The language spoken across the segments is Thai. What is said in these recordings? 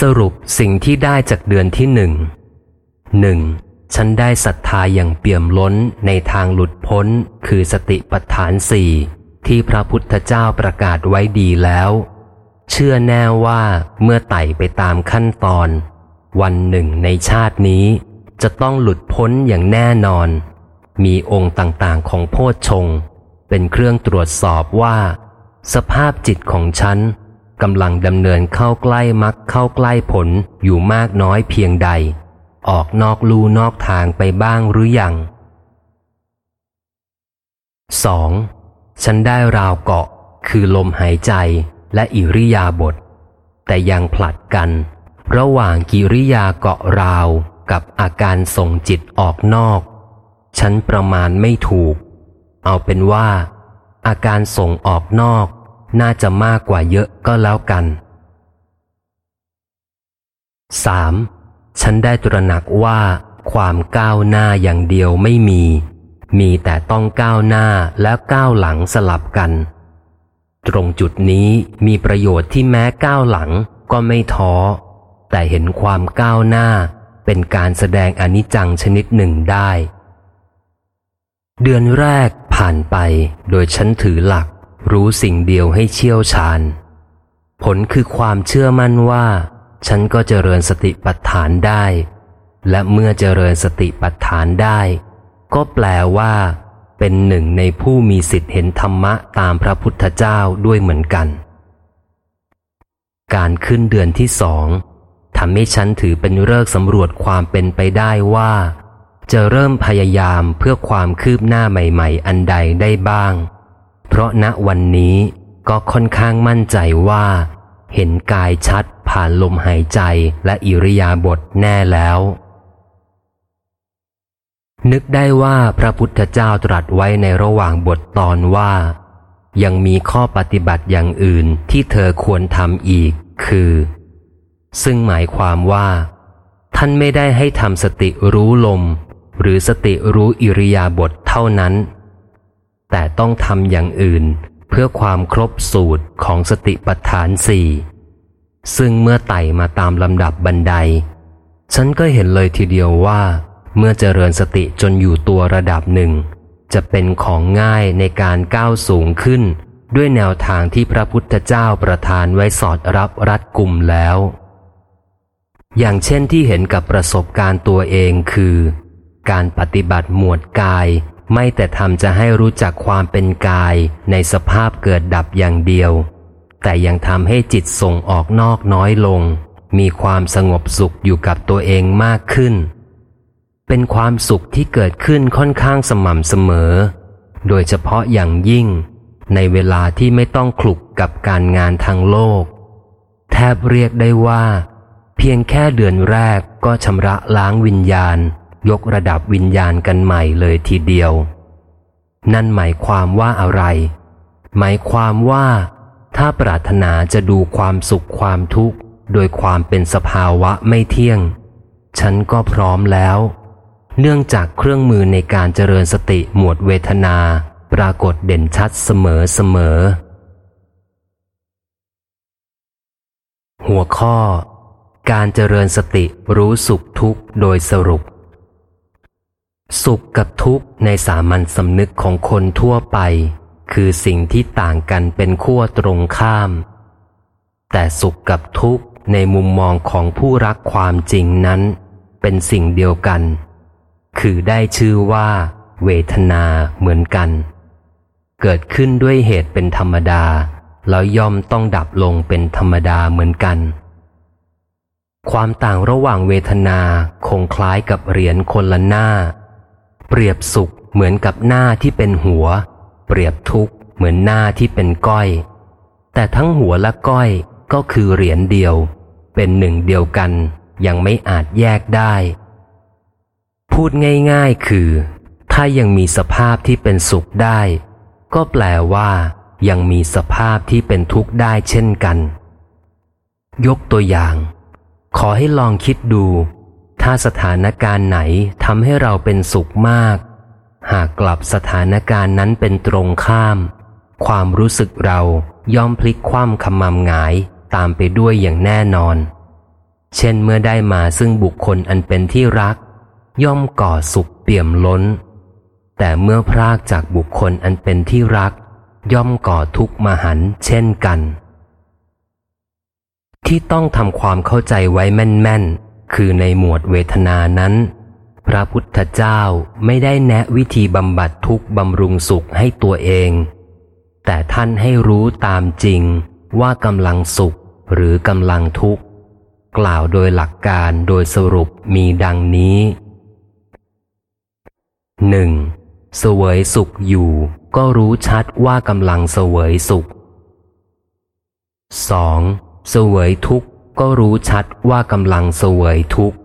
สรุปสิ่งที่ได้จากเดือนที่หนึ่งหนึ่งฉันได้ศรัทธาอย่างเปี่ยมล้นในทางหลุดพ้น คือสติปัฏฐานสี่ที่พระพุทธเจ้าประกาศไว้ดีแล้ว เชื่อแน่ว่าเมื่อไต่ไปตามขั้นตอน วันหนึ่งในชาตินี้ จะต้องหลุดพ้นอย่างแน่นอน มีองค์ต่างๆของโพชฌงเป็นเครื่องตรวจสอบว่า สภาพจิตของฉัน กำลังดำเนินเข้าใกล้มักเข้าใกล้ผลอยู่มากน้อยเพียงใด ออกนอกลูนอกทางไปบ้างหรือยัง 2. ฉันได้ราวเกาะ คือลมหายใจและอิริยาบถแต่ยังผลัดกัน ระหว่างกิริยาเกาะราวกับอาการส่งจิตออกนอก ฉันประมาณไม่ถูก เอาเป็นว่า อาการส่งออกนอก น่าจะมากกว่าเยอะก็แล้วกัน 3. ฉันได้ตระหนักว่าความก้าวหน้าอย่างเดียวไม่มี มีแต่ต้องก้าวหน้าและก้าวหลังสลับกัน ตรงจุดนี้มีประโยชน์ที่แม้ก้าวหลังก็ไม่ท้อ แต่เห็นความก้าวหน้าเป็นการแสดงอนิจจังชนิดหนึ่งได้ เดือนแรกผ่านไปโดยฉันถือหลัก รู้สิ่งเดียวให้เชี่ยวชาญ ผลคือความเชื่อมั่นว่า ฉันก็เจริญสติปัฏฐานได้ และเมื่อเจริญสติปัฏฐานได้ ก็แปลว่า เป็นหนึ่งในผู้มีสิทธิเห็นธรรมะตามพระพุทธเจ้าด้วยเหมือนกัน การขึ้นเดือนที่สองทำให้ฉันถือเป็นเลิกสำรวจความเป็นไปได้ว่า จะเริ่มพยายามเพื่อความคืบหน้าใหม่ ๆ อันใดได้บ้าง เพราะณวันนี้ก็ค่อนข้างมั่นใจว่า เห็นกายชัดผ่านลมหายใจและอิริยาบถแน่แล้ว นึกได้ว่าพระพุทธเจ้าตรัสไว้ในระหว่างบทตอนว่า ยังมีข้อปฏิบัติอย่างอื่นที่เธอควรทำอีก คือ ซึ่งหมายความว่า ท่านไม่ได้ให้ทำสติรู้ลม หรือสติรู้อิริยาบถเท่านั้น แต่ต้องทำอย่างอื่น เพื่อความครบสูตรของสติปัฏฐานสี่ซึ่งเมื่อไต่มาตามลำดับบันได ฉันก็เห็นเลยทีเดียวว่า เมื่อเจริญสติจนอยู่ตัวระดับหนึ่ง จะเป็นของง่ายในการก้าวสูงขึ้น ด้วยแนวทางที่พระพุทธเจ้าประทานไว้สอดรับรัดกลุ่มแล้ว อย่างเช่นที่เห็นกับประสบการณ์ตัวเองคือ การปฏิบัติหมวดกาย ไม่แต่ทำจะให้รู้จักความเป็นกายในสภาพเกิดดับอย่างเดียว แต่ยังทำให้จิตส่งออกนอกน้อยลง มีความสงบสุขอยู่กับตัวเองมากขึ้น เป็นความสุขที่เกิดขึ้นค่อนข้างสม่ำเสมอ โดยเฉพาะอย่างยิ่ง ในเวลาที่ไม่ต้องคลุกกับการงานทางโลก แทบเรียกได้ว่า เพียงแค่เดือนแรกก็ชำระล้างวิญญาณ ยกระดับวิญญาณกันใหม่เลยทีเดียว นั่นหมายความว่าอะไร หมายความว่า ถ้าปรารถนาจะดูความสุขความทุกข์ โดยความเป็นสภาวะไม่เที่ยง ฉันก็พร้อมแล้ว เนื่องจากเครื่องมือในการเจริญสติหมวดเวทนา ปรากฏเด่นชัดเสมอเสมอ หัวข้อการเจริญสติรู้สุขทุกข์โดยสรุป สุขกับทุกข์ในสามัญสำนึกของคนทั่วไป คือสิ่งที่ต่างกันเป็นขั้วตรงข้าม แต่สุขกับทุกข์ในมุมมองของผู้รักความจริงนั้น เป็นสิ่งเดียวกัน คือได้ชื่อว่า เวทนาเหมือนกัน เกิดขึ้นด้วยเหตุเป็นธรรมดา แล้วย่อมต้องดับลงเป็นธรรมดาเหมือนกัน ความต่างระหว่างเวทนาคงคล้ายกับเหรียญคนละหน้า เปรียบสุขเหมือนกับหน้าที่เป็นหัว เปรียบทุกข์เหมือนหน้าที่เป็นก้อย แต่ทั้งหัวและก้อยก็คือเหรียญเดียว เป็นหนึ่งเดียวกันยังไม่อาจแยกได้ พูดง่ายๆคือ ถ้ายังมีสภาพที่เป็นสุขได้ ก็แปลว่า ยังมีสภาพที่เป็นทุกข์ได้เช่นกัน ยกตัวอย่าง ขอให้ลองคิดดู ถ้าสถานการณ์ไหนทำให้เราเป็นสุขมาก หากกลับสถานการณ์นั้นเป็นตรงข้าม ความรู้สึกเราย่อมพลิกคว่ำคำมำหงายตามไปด้วยอย่างแน่นอน เช่นเมื่อได้มาซึ่งบุคคลอันเป็นที่รัก ย่อมก่อสุขเปี่ยมล้น แต่เมื่อพรากจากบุคคลอันเป็นที่รัก ย่อมก่อทุกข์มหันเช่นกัน ที่ต้องทำความเข้าใจไว้แม่นๆ คือในหมวดเวทนานั้น พระพุทธเจ้าไม่ได้แนะวิธีบำบัดทุกบำรุงสุขให้ตัวเอง แต่ท่านให้รู้ตามจริงว่ากำลังสุขหรือกำลังทุกข์ กล่าวโดยหลักการโดยสรุปมีดังนี้หนึ่งเสวยสุขอยู่ก็รู้ชัดว่ากำลังเสวยสุข 2. เสวยทุกข์ ก็รู้ชัดว่ากำลังเสวยทุกข์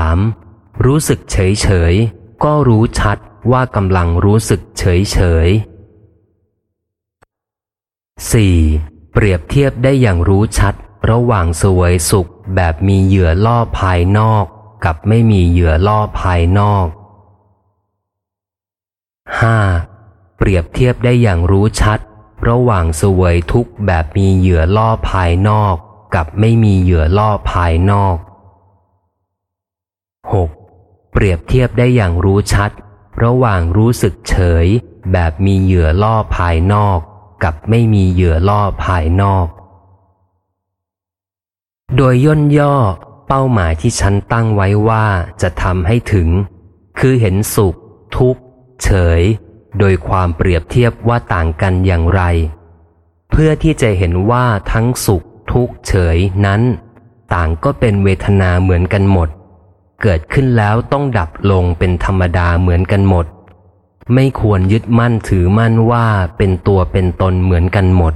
3. รู้สึกเฉยเฉยก็รู้ชัดว่ากำลังรู้สึกเฉยเฉย 4. เปรียบเทียบได้อย่างรู้ชัด ระหว่างเสวยสุขแบบมีเหยื่อล่อภายนอก กับไม่มีเหยื่อล่อภายนอก 5. เปรียบเทียบได้อย่างรู้ชัด ระหว่างเสวยทุกข์แบบมีเหยื่อล่อภายนอก กับไม่มีเหยื่อล่อภายนอก 6. เปรียบเทียบได้อย่างรู้ชัด ระหว่างรู้สึกเฉย แบบมีเหยื่อล่อภายนอก กับไม่มีเหยื่อล่อภายนอก โดยย่นย่อเป้าหมายที่ฉันตั้งไว้ว่าจะทำให้ถึง คือเห็นสุข ทุกข์ เฉย โดยความเปรียบเทียบว่าต่างกันอย่างไร เพื่อที่จะเห็นว่าทั้งสุขทุกข์เฉยนั้น ต่างก็เป็นเวทนาเหมือนกันหมด เกิดขึ้นแล้วต้องดับลงเป็นธรรมดาเหมือนกันหมด ไม่ควรยึดมั่นถือมั่นว่าเป็นตัวเป็นตนเหมือนกันหมด